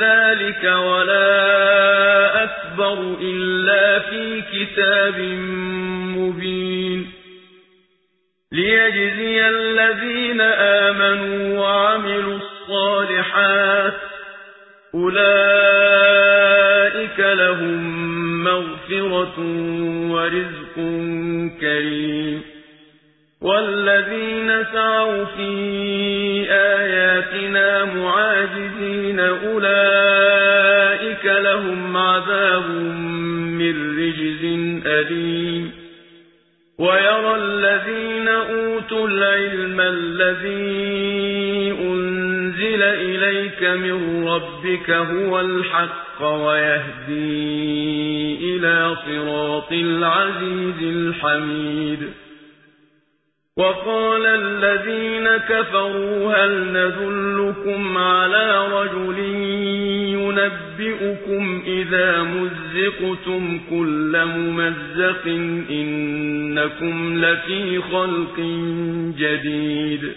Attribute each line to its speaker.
Speaker 1: ذلك ولا أكبر إلا في كتاب مبين ليجزي الذين آمنوا وعملوا الصالحات أولئك لهم مغفرة ورزق كريم والذين سعوا في آياتنا معاجزين أولئك لهم عذاب من رجز أليم. ويرى الذين أوتوا العلم الذي أنزل إليك من ربك هو الحق ويهدي إلى صراط العزيز الحميد. وقال الذين كفروا هل ندلكم على رجل ينبئكم إذا مزقتم كل ممزق إنكم لفي خلق جديد.